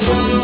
به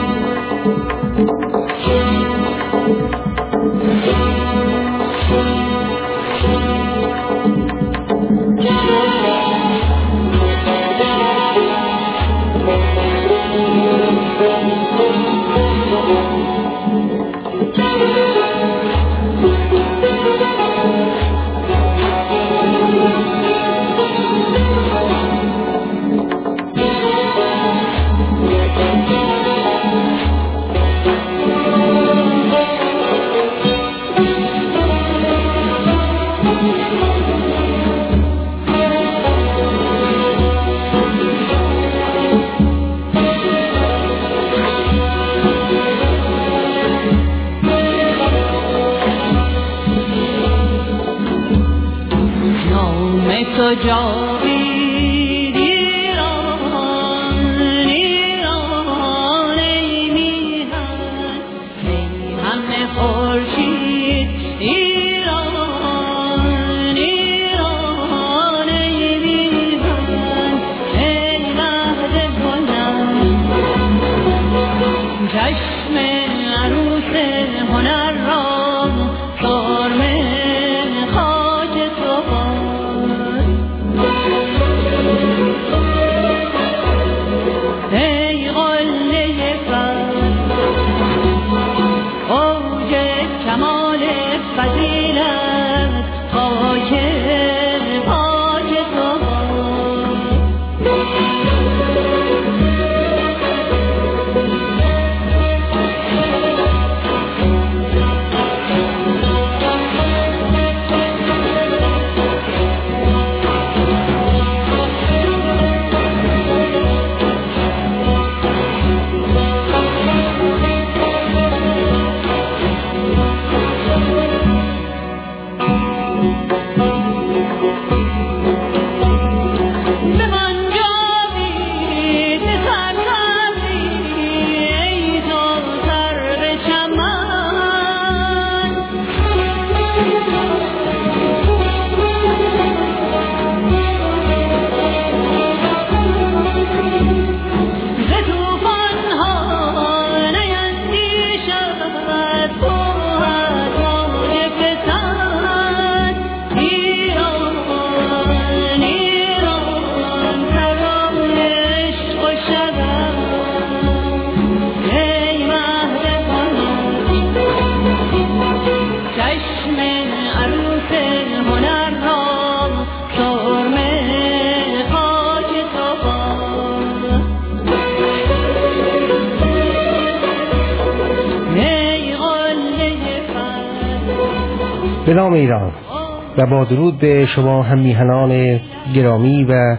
با درود به شما هم میهنان گرامی و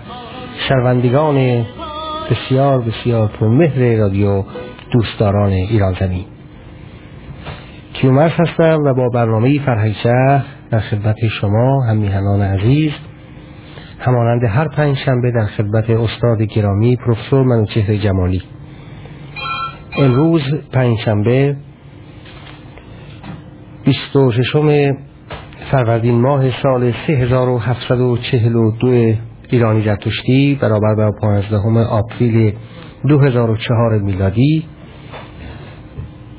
شنوندگان بسیار بسیار پرمهر رادیو دوستداران ایران زمین. کیومرس هستم و با برنامه فرهنگ شهر در خدمت شما هم میهنان عزیز همانند هر پنج شنبه در خدمت استاد گرامی پروفسور منوچهر جمالی. امروز پنج شنبه 26 فروردین ماه سال 3742 ایرانی زرتشتی برابر با 15 آپریل 2004 میلادی.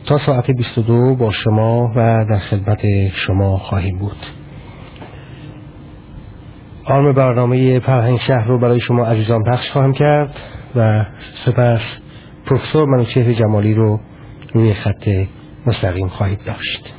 تا ساعت 22 با شما و در خدمت شما خواهیم بود. آرم برنامه فرهنگ شهر رو برای شما عزیزان پخش خواهم کرد و سپس پروفسور منوچهر جمالی رو روی خط مستقیم خواهید داشت.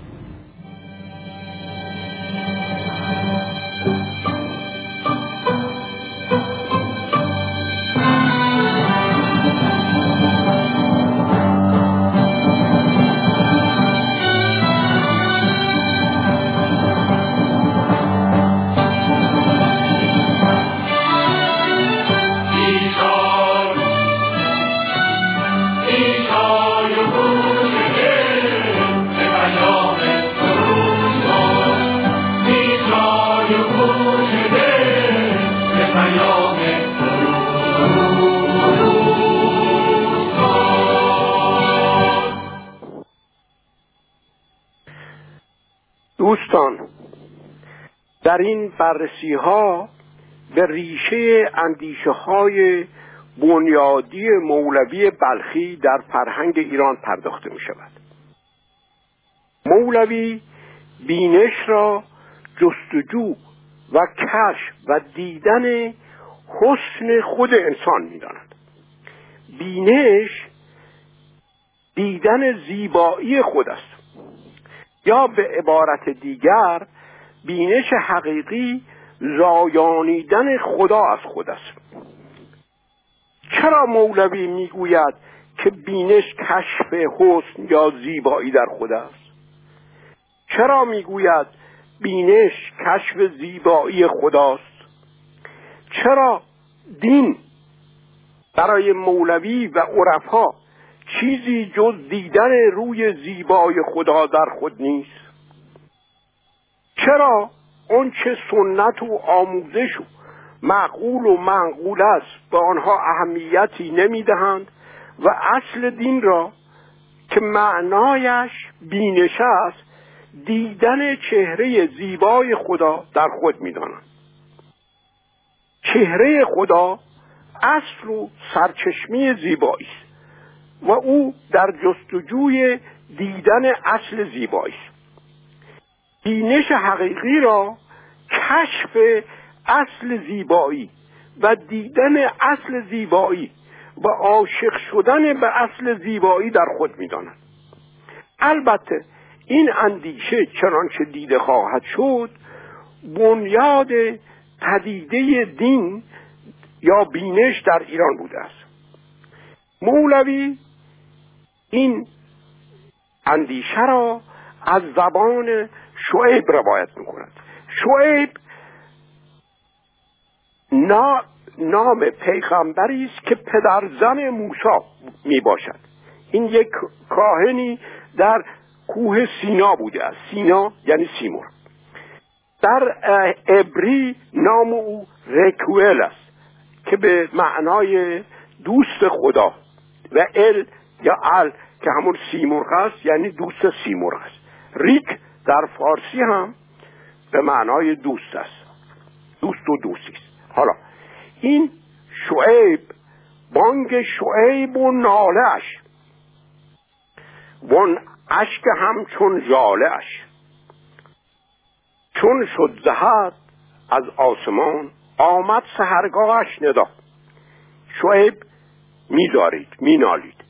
بررسی ها به ریشه اندیشه های بنیادی مولوی بلخی در فرهنگ ایران پرداخته می شود مولوی بینش را جستجو و کشف و دیدن حسن خود انسان می داند بینش دیدن زیبایی خود است. یا به عبارت دیگر بینش حقیقی زایانیدن خدا از خود است. چرا مولوی می‌گوید که بینش کشف حسن یا زیبایی در خود است؟ چرا می‌گوید بینش کشف زیبایی خداست چرا دین برای مولوی و عرفا چیزی جز دیدن روی زیبای خدا در خود نیست؟ چرا چه سنت و آموزش و معقول و منقول است به آنها اهمیتی نمی‌دهند و اصل دین را که معنایش بینش است دیدن چهره زیبای خدا در خود می‌دانند. چهره خدا اصل و سرچشمی زیبایی است و او در جستجوی دیدن اصل زیبایی است. بینش حقیقی را کشف اصل زیبایی و دیدن اصل زیبایی و عاشق شدن به اصل زیبایی در خود می‌دانند البته این اندیشه چنانچه دیده خواهد شد بنیاد پدیده دین یا بینش در ایران بوده است. مولوی این اندیشه را از زبان شعیب روایت می‌کند. شعیب نا نام پیغمبری است که پدر زن موسی می باشد این یک کاهنی در کوه سینا بوده است. سینا یعنی سیمور در عبری نام او رکوئل است که به معنای دوست خدا و ال یا ال که همون سیمرغ است یعنی دوست سیمرغ است. ریک در فارسی هم به معنای دوست است. دوست و دوستی است. حالا این شعیب بانگ شعیب و نالش وان اشک همچون جالش چون شد زهد از آسمان آمد سهرگاهش ندا. شعیب میدارید مینالید.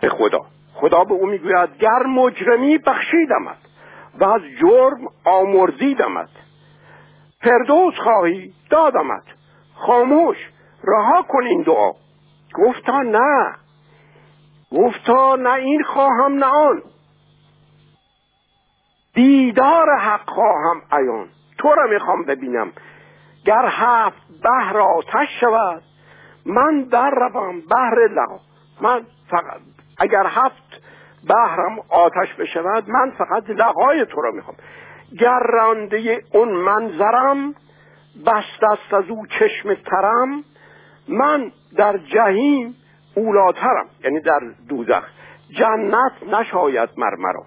به خدا خدا به او می‌گوید گر مجرمی بخشیدمت. و از جرم آمرزیدمت. فردوس خواهی دادمت. خاموش رها کن این دعا. گفتا نه. گفتا نه این خواهم نه آن. دیدار حق خواهم ایان تو را می‌خوام ببینم. گر هفت بحر آتش شود من در روم بحر لغا. من فقط اگر هفت بحرم آتش بشود من فقط لغای تو را می‌خوام. گر رانده اون منظرم بست است از او چشم ترم من در جهیم اولاترم یعنی در دوزخ. جنت نشاید مرمرا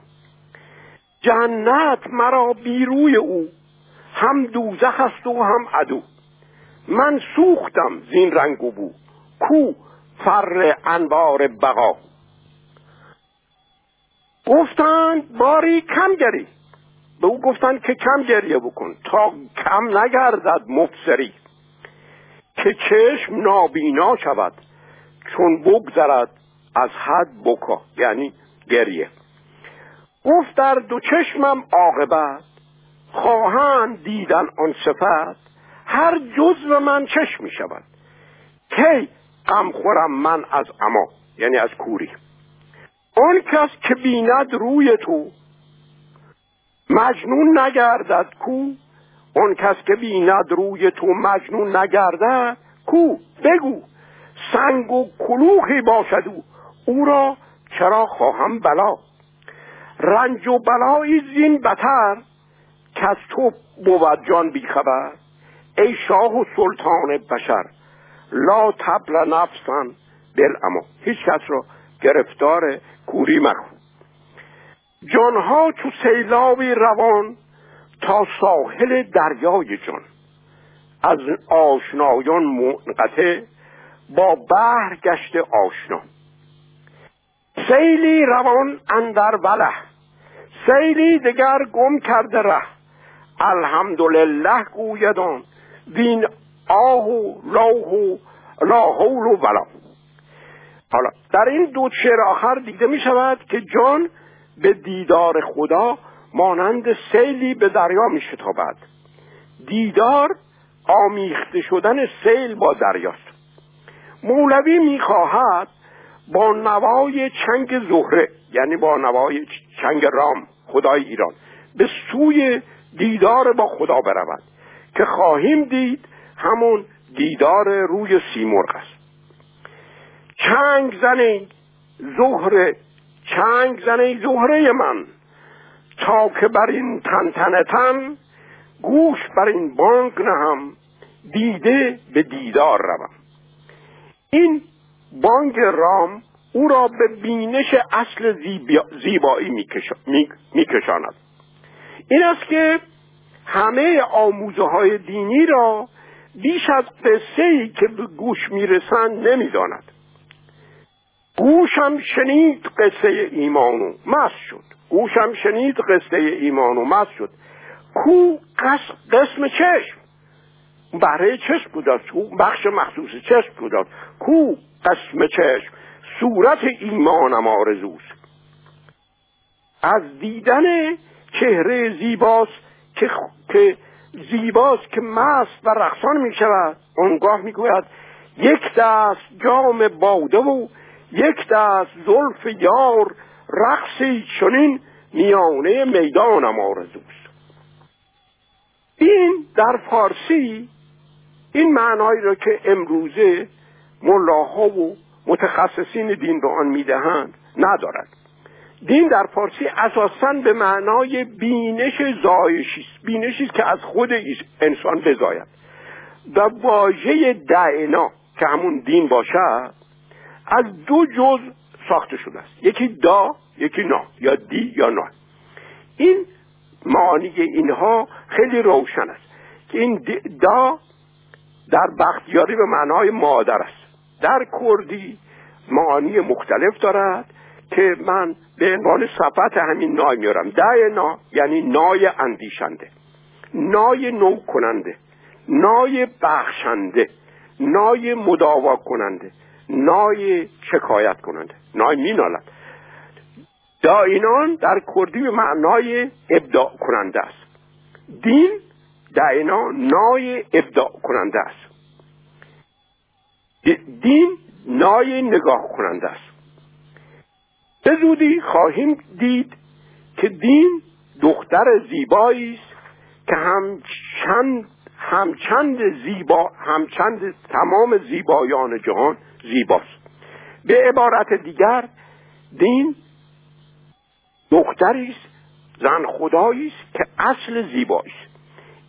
جنت مرا بیروی او هم دوزخ است و هم عدو. من سوختم زین رنگ و بو کو فر انوار بقا. گفتند باری کم گری. به او گفتند که کم گریه بکن. تا کم نگردد مفسری. که چشم نابینا شود. چون بگذرد از حد بکا. یعنی گریه. گفت در دو چشمم عاقبت. خواهند دیدن آن صفت. هر جزو من چشم می شود. کی غم خورم من از اما یعنی از کوری. آن کس که بیند روی تو مجنون نگردد کو. اون کس که بیند روی تو مجنون نگردد کو. بگو سنگ و کلوخی باشد او. او را چرا خواهم بلا؟ رنج و بلایی زین بتر که از تو بود جان بیخبر. ای شاه و سلطان بشر لا تبل نفسن دل اما هیچ کس را گرفتار کوری مخو جانها تو سیلابی روان تا ساحل دریای جان. از آشنایان منقطع با بحر گشته آشنا. سیلی روان اندر وله سیلی دگر گم کرده ره. الحمدلله گویدان وین آه و لاه و لا حول ولا حالا در این دو شعر آخر دیده می شود که جان به دیدار خدا مانند سیلی به دریا می شتابد. دیدار آمیخته شدن سیل با دریاست. مولوی می‌خواهد با نوای چنگ زهره یعنی با نوای چنگ رام خدای ایران به سوی دیدار با خدا برود که خواهیم دید همون دیدار روی سیمرغ است. چنگ زنی زهره چنگ زنی زهره من. تا که بر این تن تن گوش بر این بانک نهم دیده به دیدار روم. این بانک رام او را به بینش اصل زیبایی میکشاند. این است که همه آموزه های دینی را بیش از قصه ای که به گوش می‌رسند نمی‌داند. گوشم شنید قصه ایمانو مست شد. گوشم شنید قصه ایمانو مست شد. کو قسم چشم؟ برای چشم بود کو بخش مخصوص چشم بود کو قسم چشم؟ صورت ایمانم آرزوست. از دیدن چهره زیباست که, که زیباست که مست و رقصان می شود اونگاه می گوید یک دست جام باده و یک دست زلف یار رقصی چنین میانه می‌دانم آرزوست. این در فارسی این معنایی را که امروزه ملاها و متخصصین دین به آن می‌دهند ندارد. دین در فارسی اساسا به معنای بینش زایشی است. بینشی است که از خود انسان بزاید. و واژه دعنا که همون دین باشد از دو جز ساخته شده است. یکی دا یکی نا. یا دی یا نا. این معانی اینها خیلی روشن است که این دا در بختیاری به معنای مادر است. در کردی معانی مختلف دارد که من به عنوان صفت همین نای میارم. ده نا یعنی نای اندیشنده. نای نو کننده نای بخشنده. نای مداوا کننده. نای شکایت کننده نای مینالد. داینان در کردی به معنای ابداع کننده است. دین دعینا نای ابداع کننده است. دین نای نگاه کننده است. به زودی خواهیم دید که دین دختر زیبایی است که همچند همچند زیبا همچند تمام زیبایان جهان زیباست. به عبارت دیگر دین دختری است زن خدایی است که اصل زیبایی است.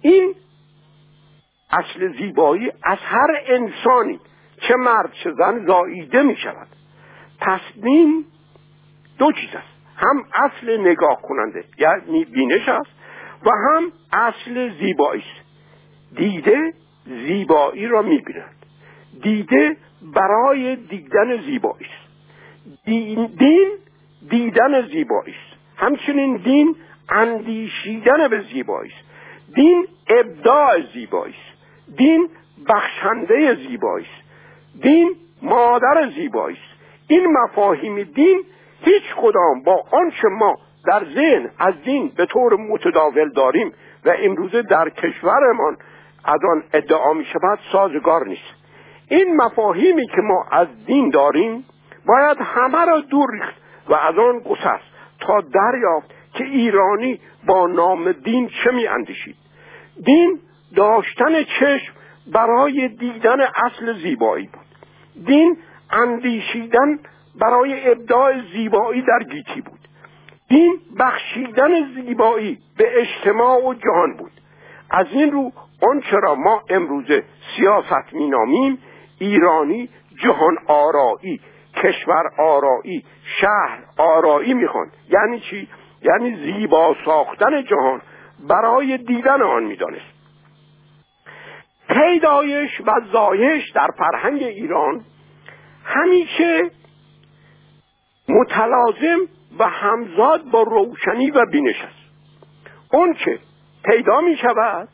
این اصل زیبایی از هر انسانی چه مرد چه زن زاییده می شود. پس دین دو چیز است. هم اصل نگاه کننده یعنی بینش است و هم اصل زیبایی است. دیده زیبایی را می‌بیند دیده برای دیدن زیبایی است دین, دین دیدن زیبایی است همچنین دین اندیشیدن به زیبایی است دین ابداع زیبایی است دین بخشنده زیبایی است دین مادر زیبایی است این مفاهیم دین هیچ کدام با آنچه ما در ذهن از دین به طور متداول داریم و امروزه در کشورمان از آن ادعا می شود سازگار نیست. این مفاهیمی که ما از دین داریم باید همه را دور ریخت و از آن گسست تا دریافت که ایرانی با نام دین چه می اندیشید. دین داشتن چشم برای دیدن اصل زیبایی بود. دین اندیشیدن برای ابداع زیبایی در گیتی بود. دین بخشیدن زیبایی به اجتماع و جهان بود. از این رو آنچه را ما امروزه سیاست مینامیم ایرانی جهان آرایی کشور آرایی شهر آرایی می‌خوان. یعنی چی؟ یعنی زیبا ساختن جهان برای دیدن آن می‌دانست. پیدایش و زایش در فرهنگ ایران همیشه متلازم و همزاد با روشنی و بینش است. اون که پیدا می شود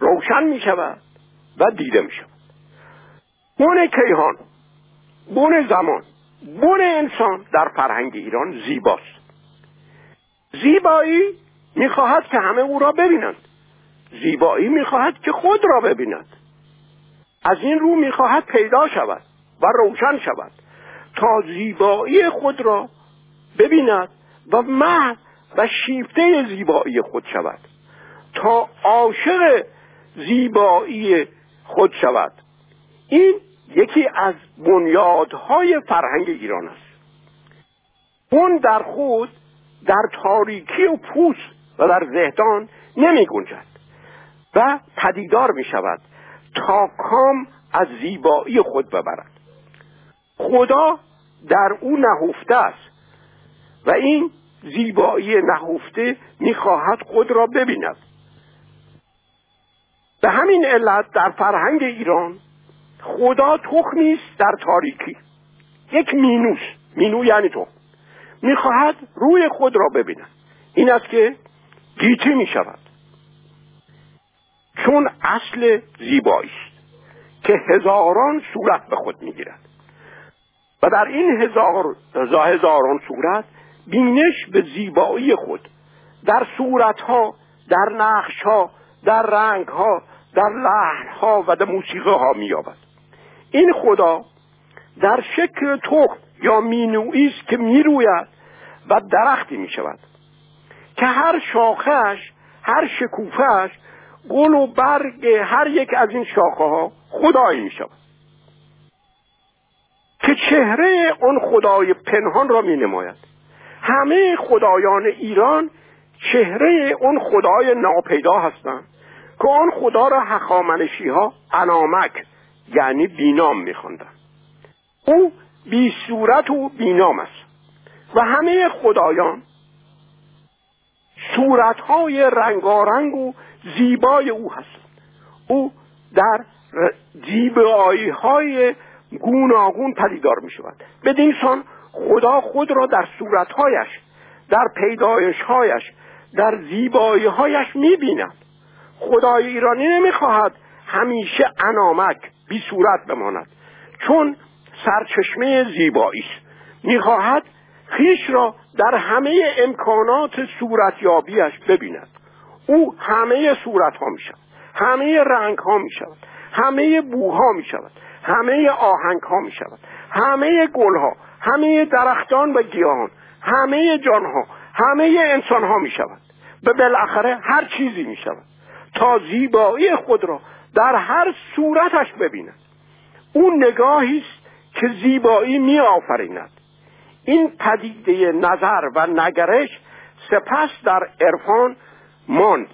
روشن می شود و دیده می شود بون کیهان بون زمان بون انسان در فرهنگ ایران زیباست. زیبایی می‌خواهد که همه او را ببینند. زیبایی می‌خواهد که خود را ببیند. از این رو می‌خواهد پیدا شود و روشن شود تا زیبایی خود را ببیند و محض و شیفته زیبایی خود شود. تا عاشق زیبایی خود شود. این یکی از بنیادهای فرهنگ ایران است. اون در خود در تاریکی و پوست و در زهدان نمی گنجد و پدیدار می شود تا کام از زیبایی خود ببرد. خدا در او نهفته است و این زیبایی نهفته می‌خواهد خود را ببیند. به همین علت در فرهنگ ایران خدا تخمی است در تاریکی. یک مینوس. مینو یعنی تخم می‌خواهد روی خود را ببیند. این است که گیتی می شود چون اصل زیبایی است که هزاران صورت به خود می‌گیرد. و در این هزار هزاران صورت بینش به زیبایی خود در صورتها در نقشها در رنگها در لحنها و در موسیقی ها مییابد. این خدا در شکل تخم یا مینویی است که می‌روید و درختی می‌شود. که هر شاخهش هر شکوفهش گل و برگ هر یک از این شاخه ها خدایی می شود که چهره آن خدای پنهان را می نماید همه خدایان ایران چهره اون خدای ناپیدا هستند. که آن خدا را حخامنشی ها انامک یعنی بینام میخواندند او بی صورت و بینام است. و همه خدایان صورتهای رنگارنگ و زیبای او هستند. او در زیبایی های گوناگون پدیدار می شود بدین سان خدا خود را در صورتهایش در پیدایشهایش در زیباییهایش می بیند خدای ایرانی نمی‌خواهد همیشه انامک بی صورت بماند. چون سرچشمه زیبایی است. می‌خواهد خیش را در همه امکانات صورتیابیش ببیند. او همه صورت ها می شود همه رنگ ها می شود همه بوها می شود همه آهنگ ها می شود همه گل ها همه درختان و گیاهان همه جان ها همه انسان ها می شود و بالاخره هر چیزی می شود تا زیبایی خود را در هر صورتش ببیند. اون نگاهی است که زیبایی می آفریند این پدیده نظر و نگرش سپس در عرفان ماند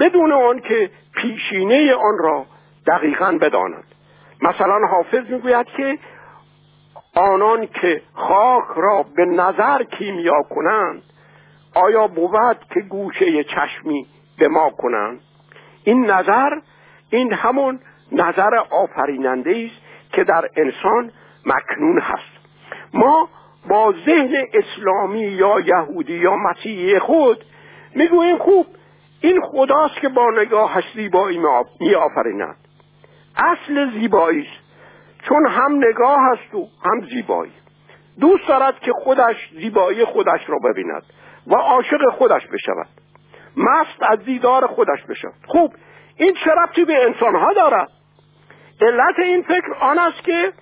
بدون آن که پیشینه آن را دقیقا بدانند مثلا حافظ می‌گوید که آنان که خاک را به نظر کیمیا کنند آیا بود که گوشه چشمی به ما کنند؟ این نظر این همون نظر آفریننده است که در انسان مکنون هست. ما با ذهن اسلامی یا یهودی یا مسیحی خود می‌گوییم خوب این خداست که با نگاهش زیبایی می آفریند اصل زیبایی است. چون هم نگاه است و هم زیبایی. دوست دارد که خودش زیبایی خودش را ببیند و عاشق خودش بشود. مست از دیدار خودش بشود. خوب این چه ربطی به انسانها دارد؟ علت این فکر آن است که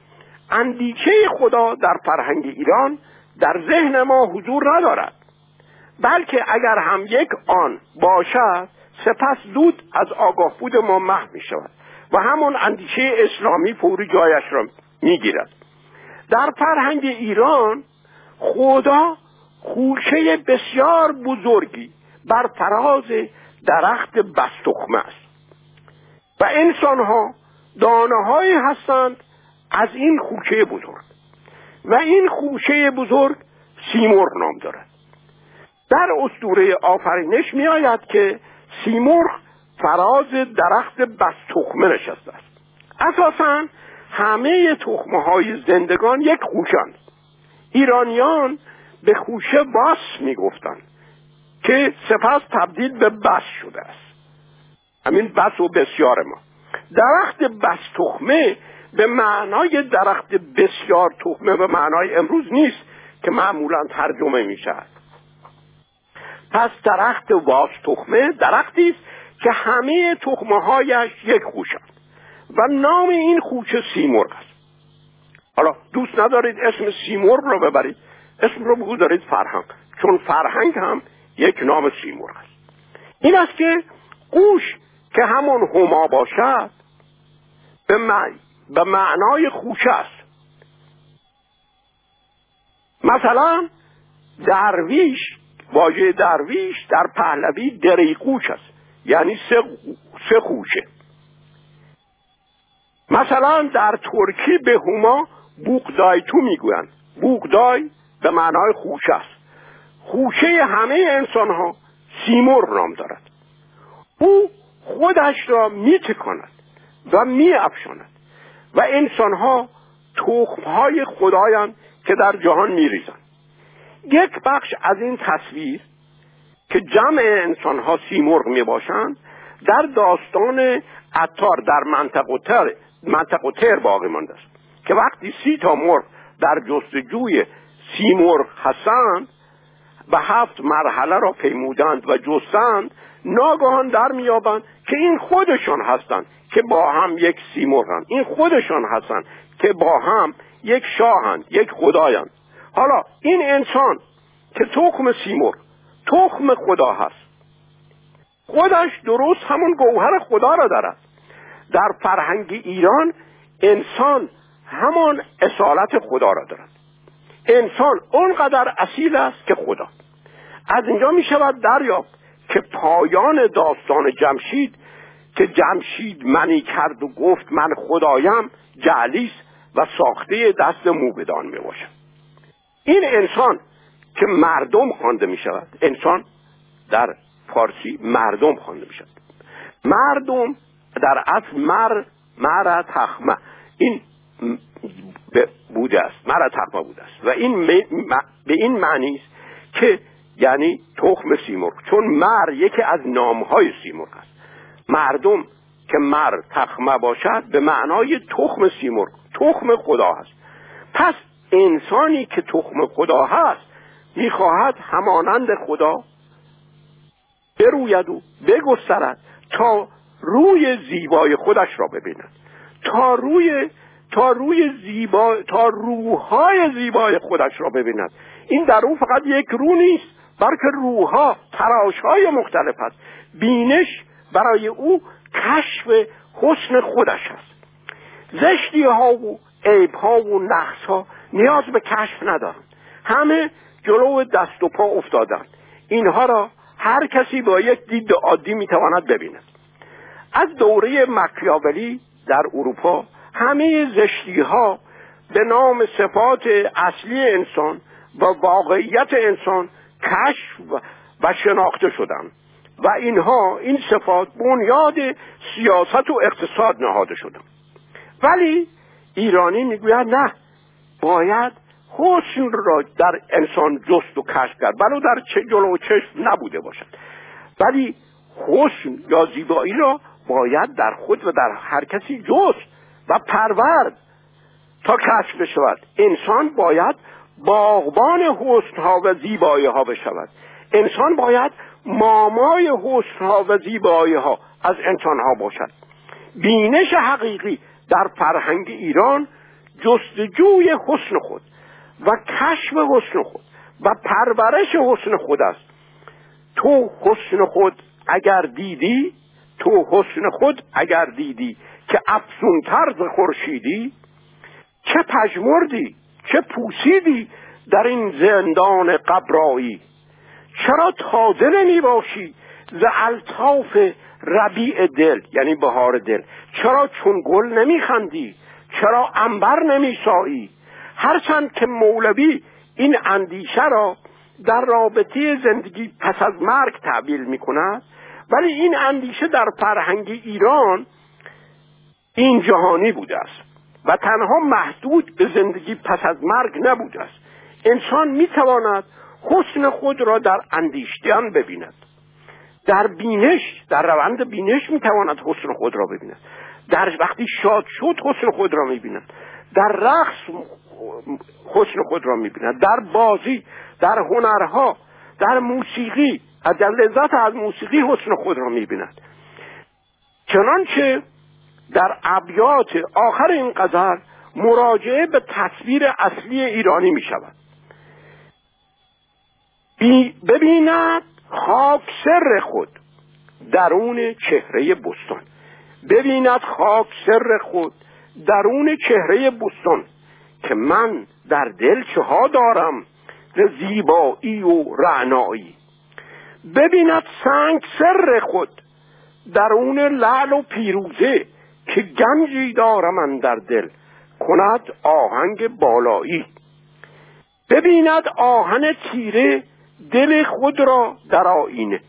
اندیشه خدا در فرهنگ ایران در ذهن ما حضور ندارد بلکه اگر هم یک آن باشد سپس زود از آگاه بود ما محو می شود و همون اندیشه اسلامی فوری جایش را می‌گیرد. در فرهنگ ایران خدا خوشه بسیار بزرگی بر فراز درخت بستخمه است. و انسان ها دانه هستند از این خوشه بزرگ. و این خوشه بزرگ سیمرغ نام دارد. در اسطوره آفرینش می آید که سیمرغ فراز درخت بس تخمه نشسته است. اساسا همه تخمه های زندگان یک خوشند ایرانیان به خوشه باس می‌گفتند که سپس تبدیل به بس شده است. همین بس و بسیار ما. درخت بس تخمه به معنای درخت بسیار تخمه به معنای امروز نیست که معمولا ترجمه می شود پس درخت باز تخمه درختی است که همه تخمه هایش یک خوشند و نام این خوشه سیمرغ است. حالا دوست ندارید اسم سیمرغ رو ببرید. اسم رو بگو دارید فرهنگ. چون فرهنگ هم یک نام سیمرغ است. این است که قوش که همون هما باشد به, به معنای خوشه است. مثلا درویش واژه درویش در پهلوی دریقوش است یعنی سه, سه خوشه مثلا در ترکی به هما بوقدایتو می‌گویند. بوقدای به معنای خوشه است. خوشه همه انسان ها سیمور نام دارد. او خودش را میتکاند و میافشاند و انسان ها تخم های خدایان که در جهان میریزند. یک بخش از این تصویر که جمع انسان ها سیمرغ می باشند در داستان عطار در منطقه تر, منطقه تر باقی مانده است. که وقتی سی تا مرغ در جستجوی سیمرغ هستند و هفت مرحله را پیمودند و جستند ناگهان در میابند که این خودشان هستند که با هم یک سیمرغند این خودشان هستند که با هم یک شاهند یک خدایند. حالا این انسان که تخم سیمرغ تخم خدا هست. خودش درست همون گوهر خدا را دارد. در فرهنگ ایران انسان همان اصالت خدا را دارد. انسان اونقدر اصیل است که خدا. از اینجا می شود دریافت که پایان داستان جمشید که جمشید منی کرد و گفت من خدایم جعلیس و ساخته دست موبدان می باشد این انسان که مردم خوانده می شود. انسان در فارسی مردم خوانده می شود. مردم در اصل مر مر تخمه این بوده است. مر تخمه بوده است. و این به این معنی است که یعنی تخم سیمرغ. چون مر یکی از نامهای سیمرغ است. مردم که مر تخمه باشد به معنای تخم سیمرغ تخم خدا هست. پس انسانی که تخم خدا هست می‌خواهد همانند خدا بروید و بگسترد تا روی زیبای خودش را ببیند. تا روی تا روی زیبا تا روحهای زیبای خودش را ببیند. این در او فقط یک رو نیست. بلکه روحها تراشهای مختلف است. بینش برای او کشف حسن خودش است. زشتی ها و عیب ها و نقص ها نیاز به کشف ندارند. همه جلو دست و پا افتادند. اینها را هر کسی با یک دید عادی می‌تواند ببیند. از دوره مکیاولی در اروپا همه زشتی ها به نام صفات اصلی انسان و واقعیت انسان کشف و شناخته شدند و اینها این صفات بنیاد سیاست و اقتصاد نهاده شدند ولی ایرانی می‌گوید نه باید حسن را در انسان جست و کشف کرد. ولو در چه جلو چشم نبوده باشد. ولی حسن یا زیبایی را باید در خود و در هر کسی جست و پرورد تا کشف بشود. انسان باید باغبان حسن ها و زیبایی ها بشود. انسان باید مامای حسن ها و زیبایی ها از انسان ها باشد. بینش حقیقی در فرهنگ ایران جستجوی حسن خود و کشف حسن خود و پرورش حسن خود است. تو حسن خود اگر دیدی تو حسن خود اگر دیدی که افزون ز خورشیدی چه پژمردی؟ چه پوسیدی در این زندان قبرایی؟ چرا تازه نمی باشی ز الطاف ربیع دل یعنی بهار دل؟ چرا چون گل نمی خندی چرا انبر نمی سایی هرچند که مولوی این اندیشه را در رابطه زندگی پس از مرگ تعبیل می کند ولی این اندیشه در فرهنگ ایران این جهانی بوده است. و تنها محدود به زندگی پس از مرگ نبوده است. انسان می‌تواند حسن خود را در اندیشتن ببیند. در بینش در روند بینش می‌تواند حسن خود را ببیند. در وقتی شاد شد حسن خود را می‌بیند. در رقص حسن خود را می‌بیند. در بازی در هنرها در موسیقی در لذت از موسیقی حسن خود را می‌بیند. چنانچه در ابیات آخر این قذر مراجعه به تصویر اصلی ایرانی می شود. ببیند خاک سر خود درون چهره بستان. ببیند خاک سر خود درون چهره بستان که من در دل چه ها دارم ز زیبایی و رعنایی. ببیند سنگ سر خود درون لعل و پیروزه که گنجی دارم در دل. کند آهنگ بالایی. ببیند آهن تیره دل خود را در آینه.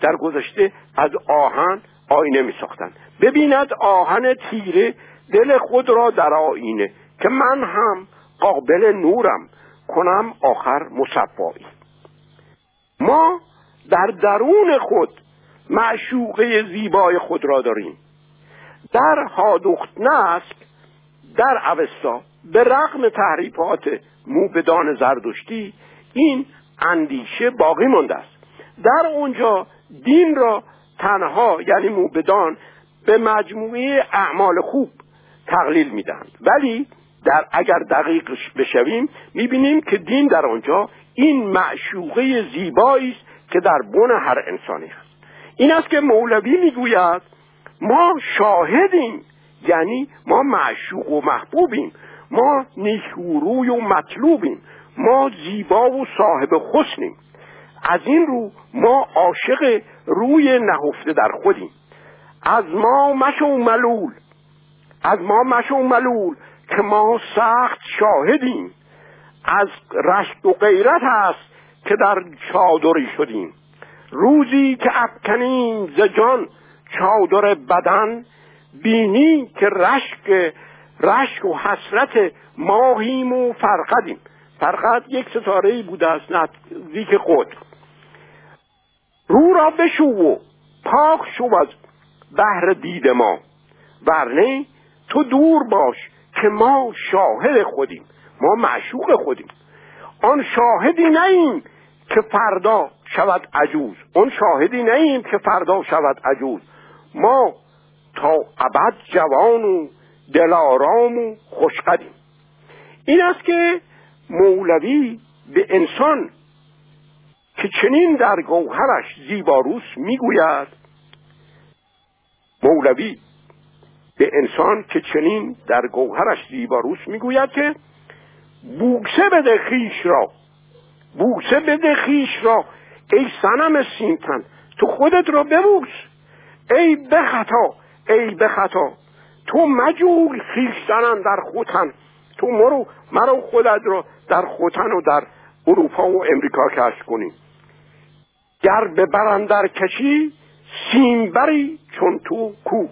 در گذشته از آهن آینه می ساختن. ببیند آهن تیره دل خود را در آینه. که من هم قابل نورم. کنم آخر مصفایی. ما در درون خود معشوقه زیبای خود را داریم. در هادخت نسک در اوستا به رغم تحریفات موبدان زردشتی این اندیشه باقی مانده است. در اونجا دین را تنها یعنی موبدان به مجموعه اعمال خوب تقلیل می‌دهند. ولی در اگر دقیق بشویم می‌بینیم که دین در آنجا این معشوقه زیبایی است که در بن هر انسانی هست. این است که مولوی می‌گوید ما شاهدیم. یعنی ما معشوق و محبوبیم. ما نیکوروی و مطلوبیم. ما زیبا و صاحب حسنیم. از این رو ما عاشق روی نهفته در خودیم. از ما مشو ملول. از ما مشو ملول که ما سخت شاهدیم. از رشت و غیرت است که در چادری شدیم. روزی که افکنیم ز جان چادر بدن بینی که رشک رشک و حسرت ماهیم و فرقدیم. فرقد یک ستاره ای بوده است نزدیک خود رو را بشو و پاک شو از بهر دید ما. ورنه تو دور باش که ما شاهد خودیم. ما معشوق خودیم. آن شاهدی نیم که فردا شود عجوز. آن شاهدی نیم که فردا شود عجوز. ما تا ابد جوان و دلارام و خوشقدیم. این است که مولوی به انسان که چنین در گوهرش زیباروس می‌گوید مولوی به انسان که چنین در گوهرش زیباروس می‌گوید که بوسه بده خیش را بوسه بده خیش را ای سنم سیمتن تو خودت را ببوس. ای بخطا ای بخطا تو مجول خیشتنن در خوتن. تو مرو مرو خودت را در خوتن و در اروپا و امریکا کشف کنی. گر به برندر کشی سیمبری چون تو کو.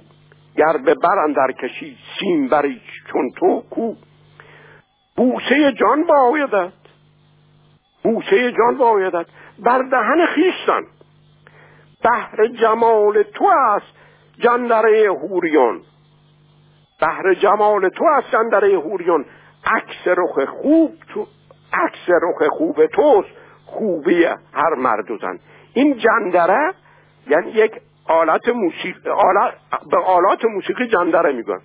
گر به برندر کشی سیمبری چون تو کو. بوسه جان بایدد بوسه جان بایدد بر دهن خیستن بهر جمال تو است جندره هوریان بهر جمال تو است جندره هوریان عکس رخ خوب تو عکس رخ خوب توست خوبی هر مرد و زن. این جندره یعنی یک آلت موسیقی آلت به آلات موسیقی جندره میگن.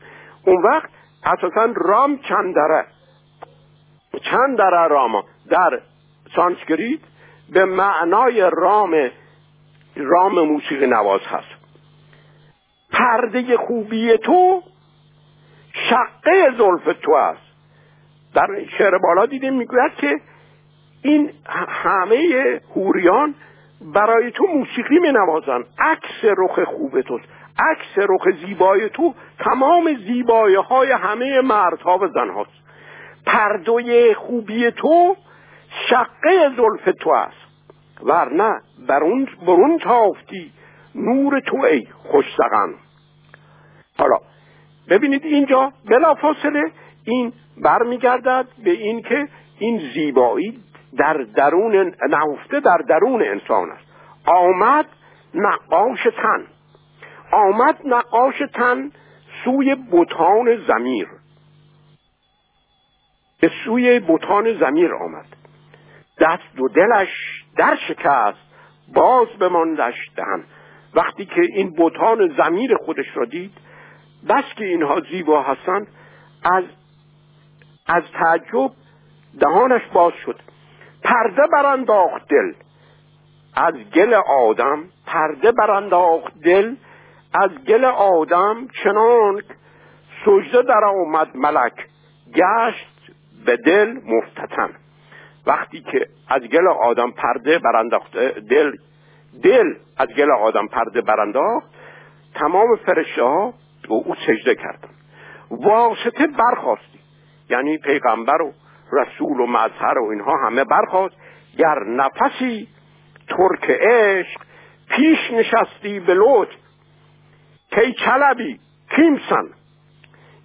اون وقت اساسا رام چندره چندره راما در سانسکریت به معنای رام رام موسیقی نواز هست. پرده خوبی تو شقه زلف تو است. در شعر بالا دیدیم می‌گوید که این همه هوریان برای تو موسیقی می نوازن عکس رخ خوب توست. عکس رخ زیبای تو تمام زیبایی های همه مردها و زنهاست. پردوی خوبی تو شقه زلف تو است. ورنه برون برون تافتی نور تو ای خوش سقن حالا ببینید اینجا بلافاصله این برمیگردد به این که این زیبایی در درون نهفته در درون انسان است. آمد نقاش تن. آمد نقاش تن سوی بوتان زمیر. به سوی بوتان زمیر آمد. دست و دلش در شکست باز بماندش دهن. وقتی که این بوتان زمیر خودش را دید بس که اینها زیبا هستند از از تعجب دهانش باز شد. پرده برانداخت دل. از گل آدم پرده برانداخت دل. از گل آدم چنان سجده در آمد ملک. گشت به دل مفتتن. وقتی که از گل آدم پرده برانداخت دل دل از گل آدم پرده برانداخت تمام فرشته ها به او سجده کردن واسطه برخواستی. یعنی پیغمبر و رسول و مظهر و اینها همه برخواست. گر نفسی ترک عشق پیش نشستی به لطف. کی کلبی کیمسن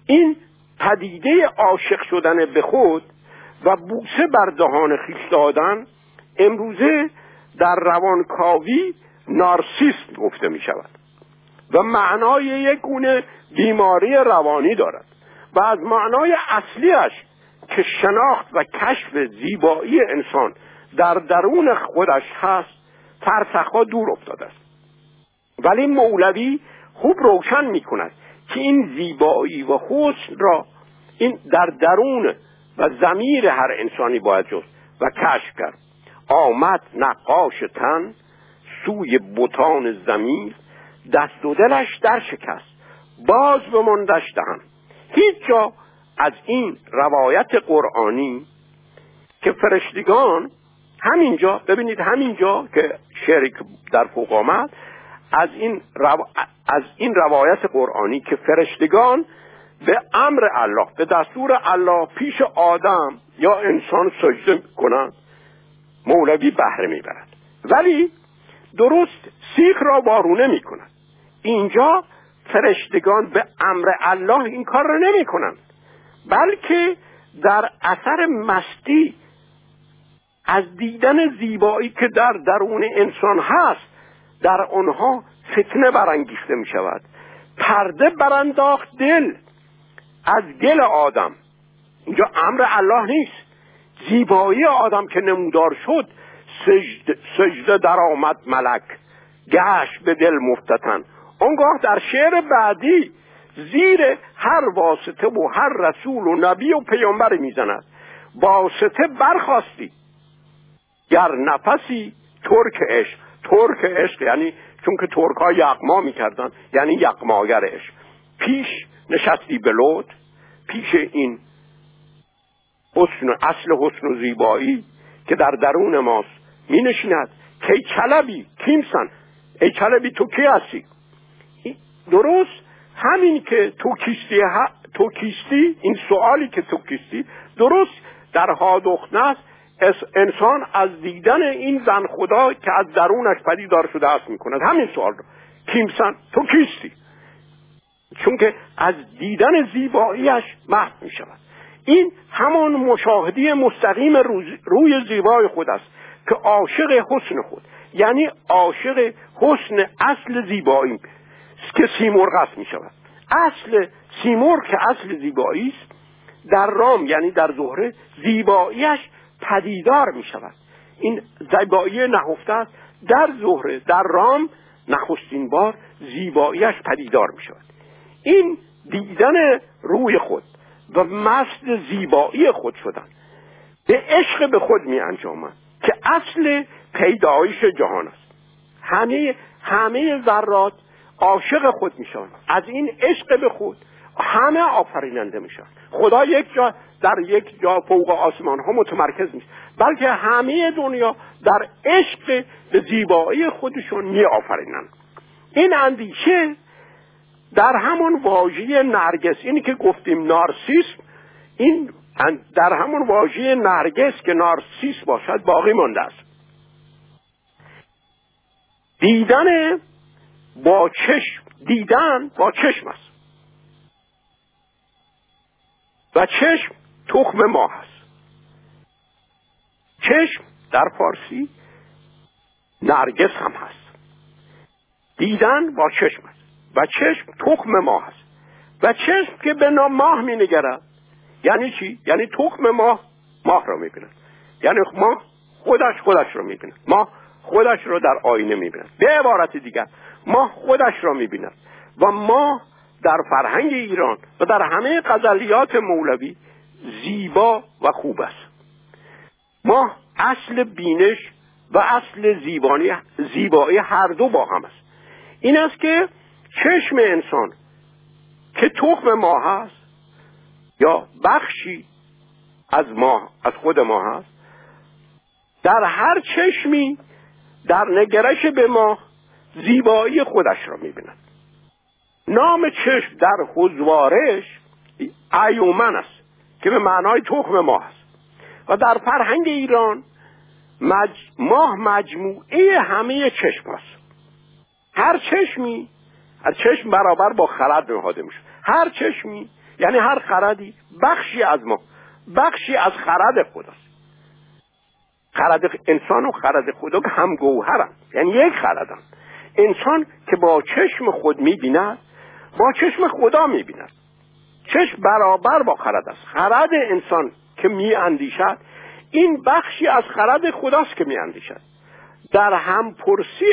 این پدیده عاشق شدن به خود و بوسه بر دهان خیش دادن امروزه در روانکاوی نارسیست گفته می شود و معنای یک گونه بیماری روانی دارد و از معنای اصلیش که شناخت و کشف زیبایی انسان در درون خودش هست فرسخها دور افتاده است. ولی مولوی خوب روشن می کند که این زیبایی و حسن را این در درون و زمیر هر انسانی باید جست و کشف کرد. آمد نقاش تن سوی بوتان زمین دست و دلش در شکست. باز به مندش دهن. هیچ جا از این روایت قرآنی که فرشتگان همینجا ببینید همینجا که شرک در فوق آمد از این, از این روایت قرآنی که فرشتگان به امر الله به دستور الله پیش آدم یا انسان سجده کنند مولوی بهره می‌برد. ولی درست سیخ را وارونه می‌کند اینجا فرشتگان به امر الله این کار را نمی کنند بلکه در اثر مستی از دیدن زیبایی که در درون انسان هست در آنها فتنه برانگیخته می شود پرده برانداخت دل. از گل آدم. اینجا امر الله نیست. زیبایی آدم که نمودار شد سجده, سجده در آمد ملک. گشت به دل مفتتن. اونگاه در شعر بعدی زیر هر واسطه و هر رسول و نبی و پیامبر می‌زند. واسطه برخواستی. گر نفسی ترک عشق. ترک عشق یعنی چون که ترک ها یقما می‌کردن. یعنی یقماگر عشق. پیش نشستی به پیش این حسن اصل حسن و زیبایی که در درون ماست می نشیند کی کلبی کیمسن ای کلبی تو کی هستی؟ درست همین که تو کیستی, تو کیستی این سوالی که تو کیستی درست در هادخنه است انسان از دیدن این زن خدا که از درونش پدیدار شده است می‌کند. همین سوال رو. کیمسن تو کیستی؟ چون که از دیدن زیباییش محو می شود این همان مشاهدی مستقیم روی زیبای خود است که عاشق حسن خود یعنی عاشق حسن اصل زیبایی که سیمرغ است می شود اصل سیمرغ که اصل زیبایی است در رام یعنی در زهره زیباییش پدیدار می شود این زیبایی نهفته است در زهره در رام نخستین بار زیباییش پدیدار می شود این دیدن روی خود و مست زیبایی خود شدن. به عشق به خود می انجامد که اصل پیدایش جهان است. همه همه ذرات عاشق خود میشن از این عشق به خود همه آفریننده میشن خدا یک جا در یک جا فوق آسمان ها متمرکز نیست بلکه همه دنیا در عشق به زیبایی خودشون می آفرینن این اندیشه در همون واژه نرگس اینی که گفتیم نارسیسم این در همون واژه نرگس که نارسیس باشد باقی مانده است. دیدن با چشم دیدن با چشم است. و چشم تخم ما هست. چشم در فارسی نرگس هم هست. دیدن با چشم است. و چشم تخم ما هست. و چشم که به نام ماه می نگرد یعنی چی؟ یعنی تخم ماه ماه را می بیند یعنی ماه خودش خودش را می بیند ماه خودش را در آینه می بیند به عبارت دیگر ماه خودش را می بیند و ماه در فرهنگ ایران و در همه غزلیات مولوی زیبا و خوب است. ماه اصل بینش و اصل زیبانی زیبایی هر دو با هم است. این است که چشم انسان که تخم ماه هست یا بخشی از ماه از خود ماه هست در هر چشمی در نگرش به ماه زیبایی خودش را می‌بیند. نام چشم در حضوارش ایومن است که به معنای تخم ماه است و در فرهنگ ایران مج... ماه مجموعه همه چشم است هر چشمی هر چشم برابر با خرد نهاده میشه هر چشمی یعنی هر خردی بخشی از ما بخشی از خرد خداست. خرد انسان و خرد خدا هم گوهرن یعنی یک خردن. انسان که با چشم خود می‌بیند با چشم خدا می‌بیند. چشم برابر با خرد است. خرد انسان که میاندیشد این بخشی از خرد خداست که میاندیشد. در هم پرسی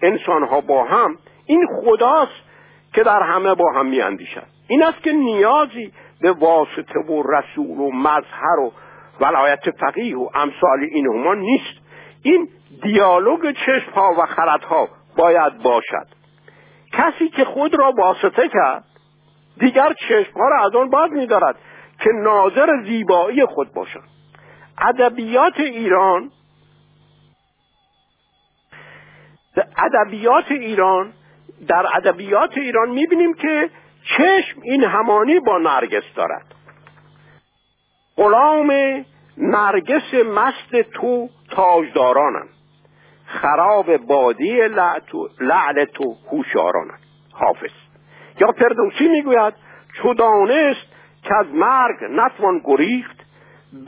خردهای انسانها با هم این خداست که در همه با هم میاندیشد. این است که نیازی به واسطه و رسول و مظهر و ولایت فقیه و امثال اینهما نیست. این دیالوگ چشم ها و خردها باید باشد. کسی که خود را واسطه کرد دیگر چشم ها را از آن باز میدارد که ناظر زیبایی خود باشد. ادبیات ایران ادبیات ایران در ادبیات ایران می‌بینیم که چشم این همانی با نرگس دارد. غلام نرگس مست تو تاجدارانم خراب بادی لعل تو هوشیارانم حافظ. یا فردوسی می‌گوید چو دانست که از مرگ نتوان گریخت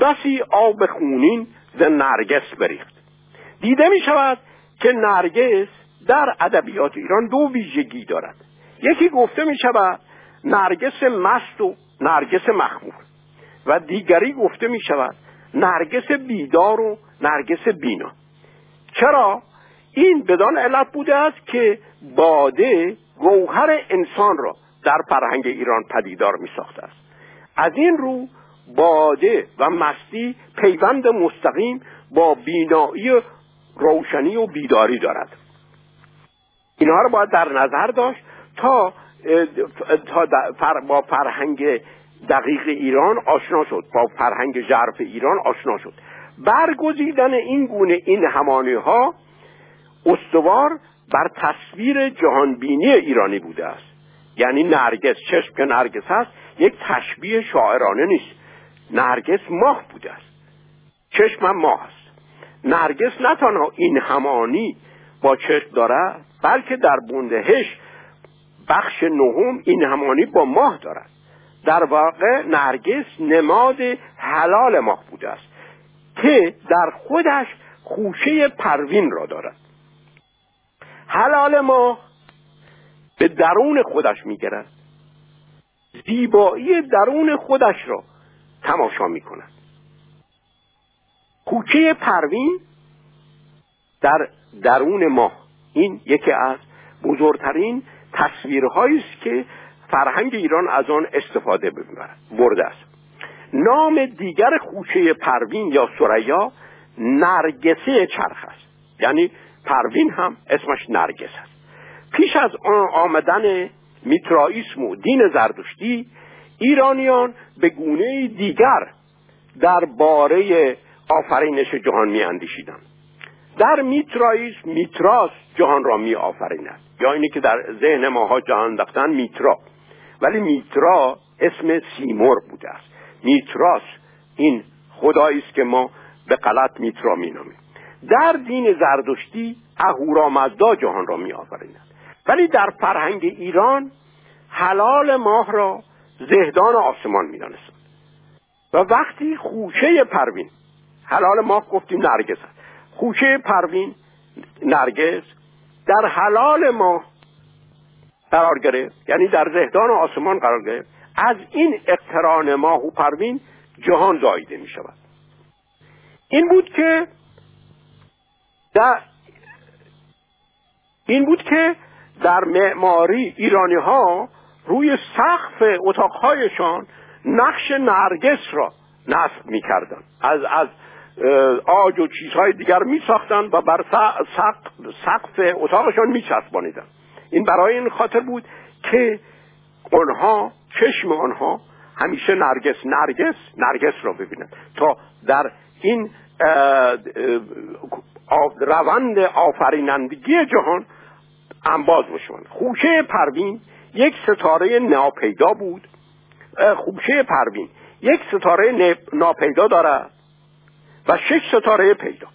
بسی آب خونین ز نرگس بریخت. دیده می شود که نرگس در ادبیات ایران دو ویژگی دارد. یکی گفته می شود نرگس مست و نرگس مخمور و دیگری گفته می شود نرگس بیدار و نرگس بینا. چرا؟ این بدان علت بوده است که باده گوهر انسان را در فرهنگ ایران پدیدار می ساخته است. از این رو باده و مستی پیوند مستقیم با بینایی روشنی و بیداری دارد. اینها رو باید در نظر داشت تا تا با فرهنگ دقیق ایران آشنا شد با فرهنگ ژرف ایران آشنا شد. برگزیدن این گونه این همانی ها استوار بر تصویر جهانبینی ایرانی بوده است. یعنی نرگس چشم که نرگس هست یک تشبیه شاعرانه نیست. نرگس ماه بوده است. چشم ماه است. نرگس نه تنها این همانی با چشم دارد بلکه در بوندهش بخش نهم این همانی با ماه دارد در واقع نرگس نماد حلال ماه بوده است که در خودش خوشه پروین را دارد. حلال ماه به درون خودش میگرد زیبایی درون خودش را تماشا می کند کوچه پروین در درون ماه این یکی از بزرگترین تصویرهایی است که فرهنگ ایران از آن استفاده برده است. نام دیگر خوشه پروین یا سریا نرگسه چرخ است. یعنی پروین هم اسمش نرگس است. پیش از آمدن میترائیسم و دین زردشتی ایرانیان به گونه دیگر باره آفرینش جهان می اندیشیدن. در میترائیسم میتراس جهان را می آفریند یا اینی که در ذهن ماها جهان انداختن میترا. ولی میترا اسم سیمور بوده است. میتراس این خدایی است که ما به غلط میترا مینامیم. در دین زردشتی اهورامزدا جهان را می آفریند ولی در فرهنگ ایران حلال ماه را زهدان آسمان می و وقتی خوشه پروین حلال ماه گفتیم نرگس خوشه پروین نرگس در حلال ماه قرار گرفت. یعنی در زهدان آسمان قرار گرفت. از این اقتران ماه و پروین جهان زایده می شود. این بود که در این بود که در معماری ایرانی ها روی سقف اتاقهایشان نقش نرگس را نصب می کردن. از از آج و چیزهای دیگر می ساختن و بر سقف اتاقشان می چسبانیدن این برای این خاطر بود که آنها چشم آنها همیشه نرگس نرگس نرگس را ببینند تا در این روند آفرینندگی جهان انباز بشوند. خوشه پروین یک ستاره ناپیدا بود. خوشه پروین یک ستاره ناپیدا دارد و شش ستاره پیدا.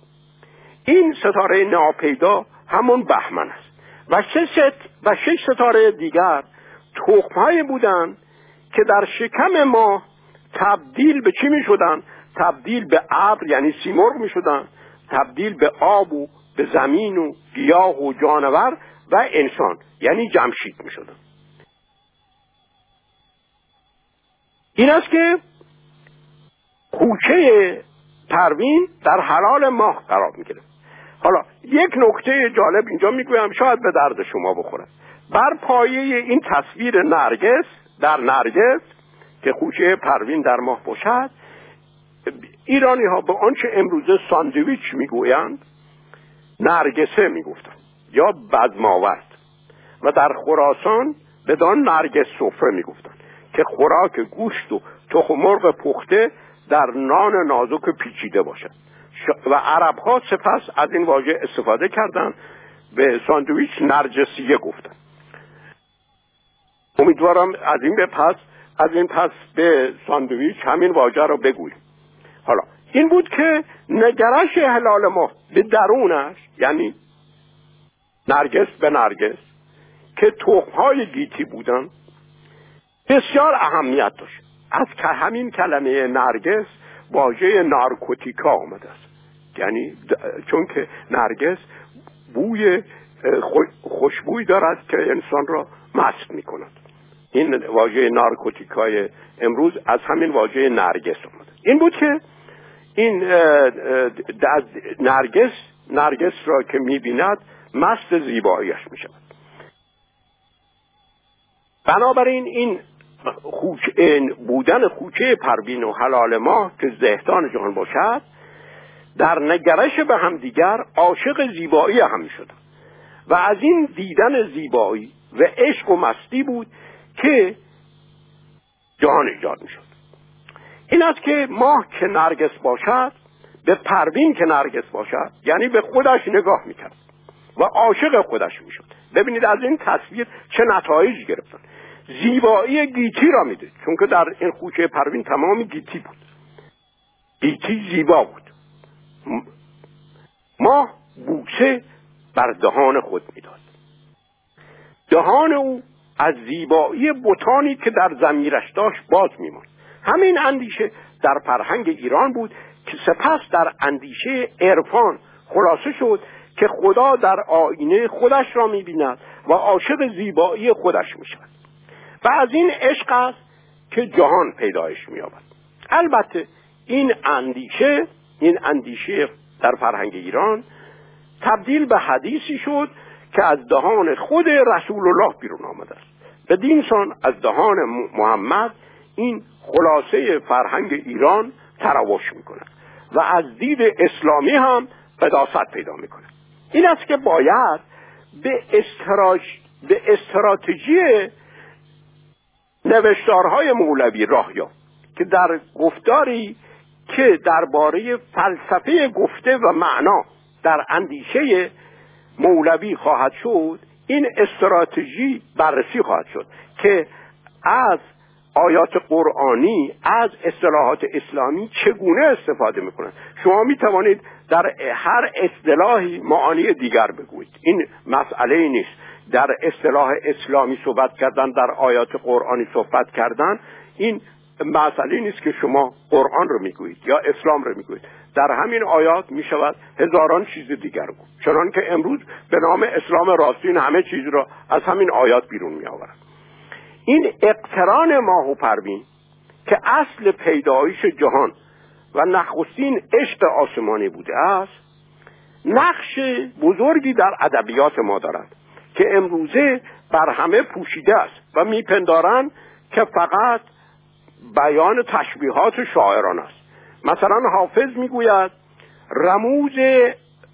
این ستاره ناپیدا همون بهمن است. و شش, و شش ستاره دیگر تخمهایی بودند که در شکم ما تبدیل به چی می شدن؟ تبدیل به ابر یعنی سیمرغ می شدن تبدیل به آب و به زمین و گیاه و جانور و انسان یعنی جمشید می شدن این است که کوچه پروین در حلال ماه قرار می گرفت حالا یک نکته جالب اینجا می‌گویم شاید به درد شما بخوره. بر پایه این تصویر نرگس در نرگس که خوشه پروین در ماه باشد ایرانی ها به آنچه امروزه ساندویچ می‌گویند نرگسه می‌گفتند یا بدماورد و در خراسان بدان نرگس سفره می‌گفتند که خوراک گوشت و تخم مرغ پخته در نان نازک پیچیده باشد. و عرب ها سپس از این واژه استفاده کردند. به ساندویچ نرجسیه گفتن امیدوارم از این به پس از این پس به ساندویچ همین واژه رو بگوییم. حالا این بود که نگرش هلال ما به درونش یعنی نرگس به نرگس که های گیتی بودن بسیار اهمیت داشت. از که همین کلمه نرگس واژه نارکوتیکا آمده است. یعنی چون که نرگس بوی خوشبوی دارد که انسان را مست می کند این واژه نارکوتیکای امروز از همین واژه نرگس آمده. این بود که این نرگس نرگس را که می‌بیند مست زیباییش می شود بنابراین این خوچ بودن خوچه پروین و حلال ما که زهدان جهان باشد در نگرش به همدیگر عاشق زیبایی هم شد. و از این دیدن زیبایی و عشق و مستی بود که جهان ایجاد می شد این است که ماه که نرگس باشد به پروین که نرگس باشد یعنی به خودش نگاه می‌کرد و عاشق خودش می‌شد. ببینید از این تصویر چه نتایج گرفتن. زیبایی گیتی را میده. چون که در این خوشه پروین تمام گیتی بود. گیتی زیبا بود. ما بوسه بر دهان خود می‌داد. دهان او از زیبایی بوتانی که در زمیرش داشت باز میماند. همین اندیشه در فرهنگ ایران بود که سپس در اندیشه عرفان خلاصه شد که خدا در آینه خودش را می‌بیند و عاشق زیبایی خودش می‌شود. و از این عشق است که جهان پیدایش مییابد البته این اندیشه این اندیشه در فرهنگ ایران تبدیل به حدیثی شد که از دهان خود رسول الله بیرون آمده است به دینسان از دهان محمد این خلاصه فرهنگ ایران تراوش می‌کنه و از دید اسلامی هم قداست پیدا می‌کنه این است که باید به. به استراتژی نوشتارهای مولوی راه که در گفتاری که درباره فلسفه گفته و معنا در اندیشه مولوی خواهد شد این استراتژی بررسی خواهد شد که از آیات قرآنی از اصطلاحات اسلامی چگونه استفاده می‌کنند. شما می توانید در هر اصطلاحی معانی دیگر بگویید. این مسئله نیست. در اصطلاح اسلامی صحبت کردن در آیات قرآنی صحبت کردن این مسئله نیست که شما قرآن رو می‌گویید یا اسلام رو می‌گویید. در همین آیات می شود هزاران چیز دیگر گفت. چنان که امروز به نام اسلام راستین همه چیز را از همین آیات بیرون می آورد این اقتران ماه و پروین که اصل پیدایش جهان و نخستین عشق آسمانی بوده است نقش بزرگی در ادبیات ما دارد. که امروزه بر همه پوشیده است و میپندارند که فقط بیان تشبیهات شاعران است. مثلا حافظ می‌گوید رموز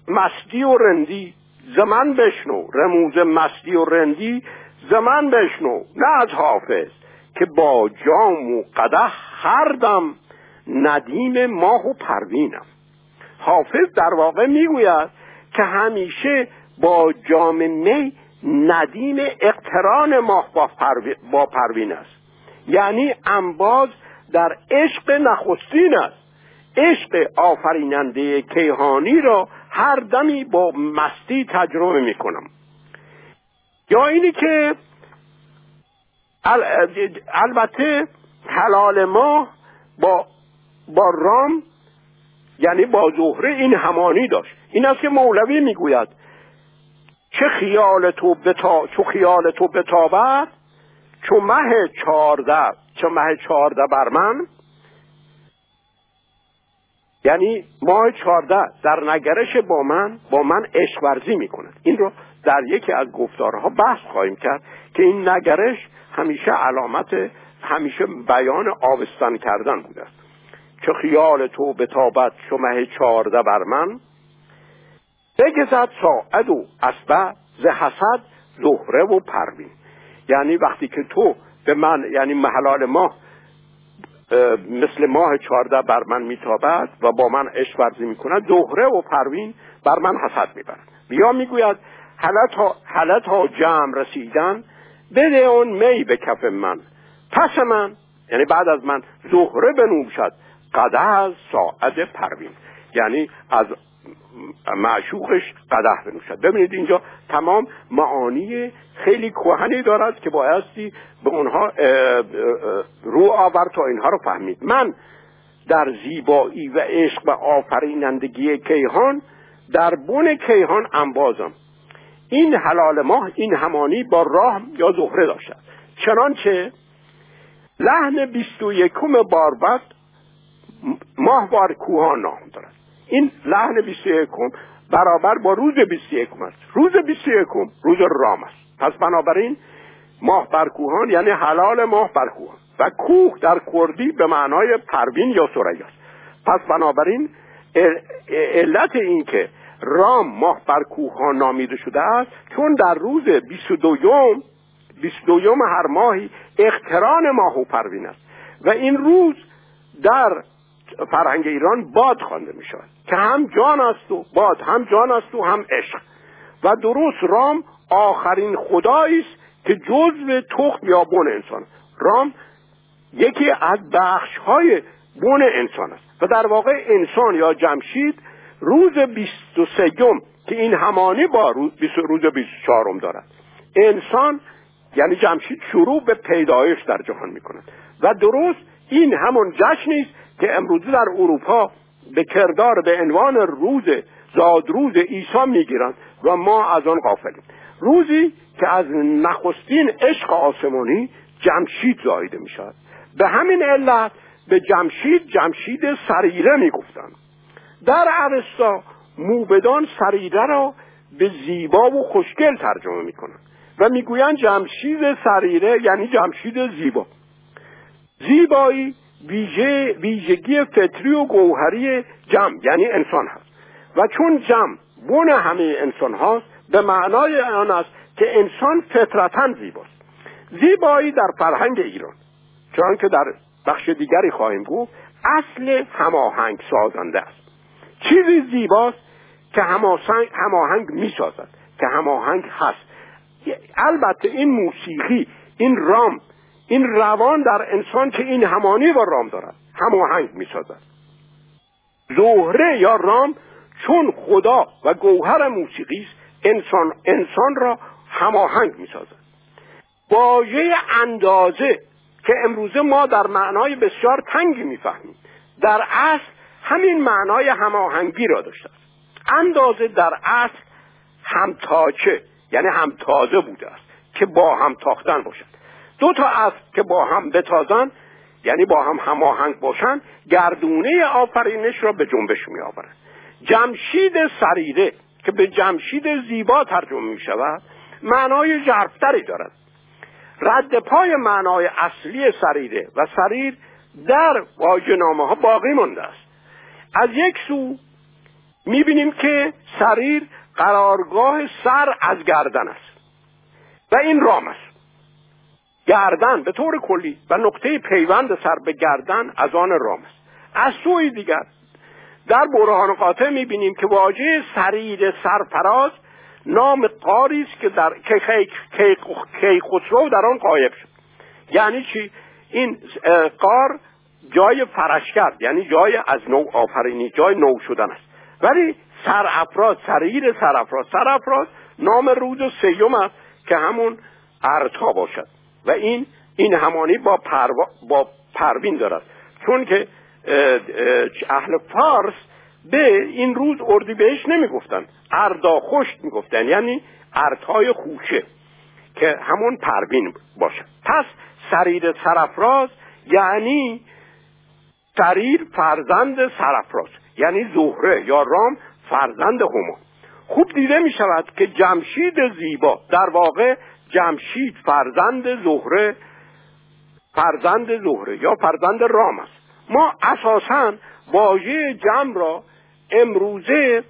مستی و رندی زمن بشنو. رموز مستی و رندی زمن بشنو. نه از حافظ که با جام و قده هر دم ندیم ماه و پروینم. حافظ در واقع می‌گوید که همیشه با جام می ندیم اقتران ماه با پروین است. یعنی انباز در عشق نخستین است. عشق آفریننده کیهانی را هر دمی با مستی تجربه می کنم. یا اینی که البته حلال ما با با رام یعنی با زهره این همانی داشت. این است که مولوی می‌گوید. چه خیال تو بتا چو خیال تو بتابد؟ چو مه چارده چو مه چارده بر من؟ یعنی ماه چارده در نگرش با من با من عشق ورزی می کند این رو در یکی از گفتارها بحث خواهیم کرد که این نگرش همیشه علامت همیشه بیان آبستن کردن بوده است. چه خیال تو بتابت چو مه چارده بر من؟ بگذد ساعد و اسبه ز حسد زهره و پروین. یعنی وقتی که تو به من یعنی محلال ماه مثل ماه چارده بر من میتابد و با من عشق ورزی می‌کند زهره و پروین بر من حسد می‌برد. یا می‌گوید حلت ها جمع رسیدن بده اون می به کف من. پس من یعنی بعد از من زهره بنوشد قده از ساعد پروین. یعنی از معشوقش قده بنوشد. ببینید اینجا تمام معانی خیلی کوهنی دارد که بایستی به اونها رو آور تا اینها رو فهمید. من در زیبایی و عشق و آفرینندگی کیهان در بن کیهان انبازم. این حلال ماه این همانی با راه یا زهره داشتد چنانچه لحن بیست و یکم باربد ماه بار کوهان نام دارد. این لحن بیست و یکم برابر با روز بیست و یکم است. روز بیست و یکم روز رام است. پس بنابراین ماه بر کوهان یعنی حلال ماه بر کوهان و کوه در کردی به معنای پروین یا سریا است. پس بنابراین علت این که رام ماه بر کوهان نامیده شده است چون در روز 22 یوم 22 یوم هر ماهی اختران ماه و پروین است. و این روز در فرهنگ ایران باد خوانده می شود که هم جان است و باد هم جان است و هم عشق. و درست رام آخرین خدایی است که جزو تخم یا بن انسان رام یکی از بخش های بن انسان است. و در واقع انسان یا جمشید روز 23 که این همانی با روز, روز 24 دارد. انسان یعنی جمشید شروع به پیدایش در جهان می کند و درست این همون جشنی است که امروزه در اروپا به کردار به عنوان روز زادروز عیسی می‌گیرند و ما از آن غافلیم. روزی که از نخستین عشق آسمانی جمشید زایده می شود به همین علت به جمشید جمشید سریره می گفتند در عوستا موبدان سریره را به زیبا و خوشگل ترجمه می کنند و می‌گویند جمشید سریره یعنی جمشید زیبا. زیبایی ویژه ویژگی فطری و گوهری جمع یعنی انسان هست. و چون جمع بون همه انسان هاست به معنای آن است که انسان فطرتا زیباست. زیبایی در فرهنگ ایران چون که در بخش دیگری خواهیم گفت اصل هماهنگ سازنده است. چیزی زیباست که هماهنگ می سازد که هماهنگ هست. البته این موسیقی این رام این روان در انسان که این همانی با رام دارد هماهنگ می سازد زهره یا رام چون خدا و گوهر موسیقی انسان انسان را هماهنگ می‌سازد. واژه اندازه که امروزه ما در معنای بسیار تنگی می‌فهمیم در اصل همین معنای هماهنگی را داشته است. اندازه در اصل همتاچه یعنی همتازه بوده است که با هم تاختن باشد. دو تا اصل که با هم بتازن یعنی با هم هماهنگ باشن گردونه آفرینش را به جنبش می آورند جمشید سریره که به جمشید زیبا ترجمه می شود معنای جرفتری دارد. رد پای معنای اصلی سریره و سریر در واژه‌نامه ها باقی مانده است. از یک سو می‌بینیم که سریر قرارگاه سر از گردن است و این رام است. گردن به طور کلی و نقطه پیوند سر به گردن از آن رام است. از سوی دیگر در برهان قاطع می‌بینیم که واژه سریر سرفراز نام قاری است که در کیخسرو در آن قایب شد. یعنی چی؟ این قار جای فرش کرد یعنی جای از نو آفرینی جای نو شدن است. ولی سرافراز سریر سرافراز سرافراز نام روز سیوم است که همون ارتا باشد. و این این همانی با, پروا با پروین دارد. چون که اهل فارس به این روز اردی بهش نمی‌گفتن اردا خشت می‌گفتن یعنی ارتای خوشه که همون پروین باشد. پس سریر سرافراز یعنی سریر فرزند سرافراز. یعنی زهره یا رام فرزند هما. خوب دیده می شود که جمشید زیبا در واقع جمشید فرزند زهره فرزند زهره یا فرزند رام است. ما اساسا واژه جمع را امروزه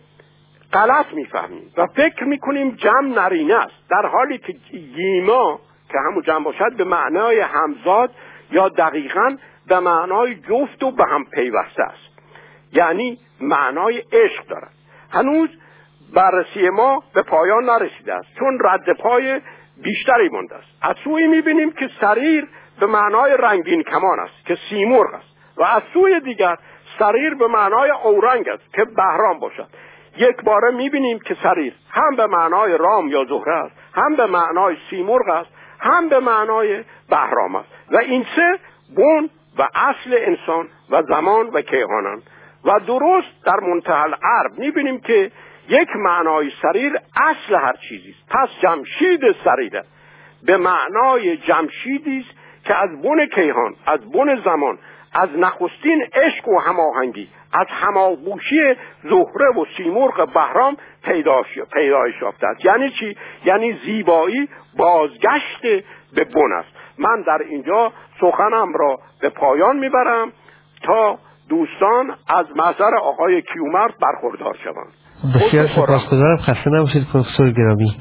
غلط می‌فهمیم و فکر می‌کنیم جمع نرینه است. در حالی که گیما که همون جمع باشد به معنای همزاد یا دقیقا به معنای جفت و به هم پیوسته است. یعنی معنای عشق دارد. هنوز بررسی ما به پایان نرسیده است. چون رد پای بیشتری مانده است. از سوی می‌بینیم که سریر به معنای رنگین کمان است که سیمرغ است. و از سوی دیگر سریر به معنای اورنگ است که بهرام باشد. یک باره می‌بینیم که سریر هم به معنای رام یا زهره است هم به معنای سیمرغ است هم به معنای بهرام است. و این سه بون و اصل انسان و زمان و کیهانند و درست در منتحل عرب می‌بینیم که یک معنای سریر اصل هر چیزی است. پس جمشید سریره. به معنای جمشیدی است که از بن کیهان از بن زمان از نخستین عشق و هماهنگی از هماغوشی زهره و سیمرغ بهرام پیدایش یافته است. یعنی چی؟ یعنی زیبایی بازگشت به بن است. من در اینجا سخنم را به پایان می‌برم تا دوستان از نظر آقای کیومرد برخوردار شوند. بسیار سپاسگزارم. خسته نباشید پروفسور گرامی.